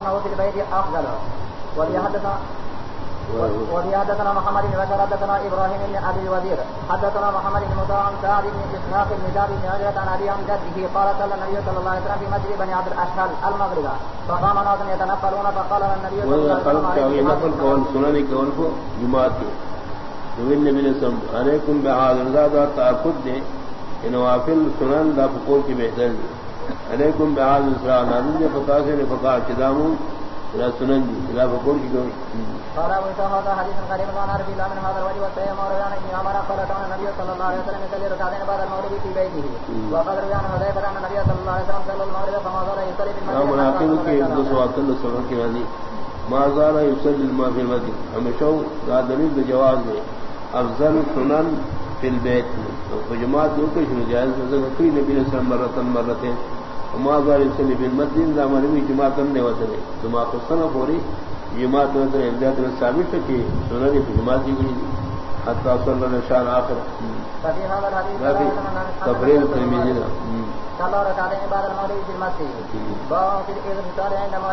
في البيت وليحدثنا وليحدثنا محمد بن بشر، حدثنا ابراهيم بن ابي الوزير، حدثنا محمد بن مطاع عن سعد بن اسحاق بن زاد بن عجلة عن ابي عن جده، قال صلى النبي صلى الله عليه وسلم في مسجد بني عبد الاشهل المغرب. فقام ناس يتنفلون، فقال النبي صلى الله عليه وسلم کون سنن کون کو جماعت کے نبی نبی نے سم علیکم بحاضر زادہ تعقد دے نوافل سنن دا فقور کی بہتر دی علیکم بحال اسرا نازل دے فقا سے نے فقا چدامو لا سنن دی لا بقول کی کوئی قال ابو سعد هذا حديث قريب عن عربي لا من هذا الوجه والسيم وريان ابن عمر قال كان النبي صلى الله عليه وسلم يصلي ركعتين بعد المغرب في بيته وقد روي عن حذيفه ان النبي صلى الله عليه وسلم صلى المغرب فما زال يصلي في المسجد مناقب کے دو سو اکل سنن کی رضی ما زال يصلي الماء في المسجد ہمیشہ دا دلیل جواز ہے افضل سنن فی البیت تو جماعت دو کے شنو جائز نبی نے سلام مرتن مرتين ماضر سلی بن مدین زمان میں جماعت نے وصلے جماعت کو سنہ پوری جماعت وصلے امداد نے ثابت کی سنن کی جماعت کی گئی حتی صلی اللہ وسلم آخر تفریل ترمیزی صلى الله عليه وسلم بعد المغرب في المسجد. باب في عندما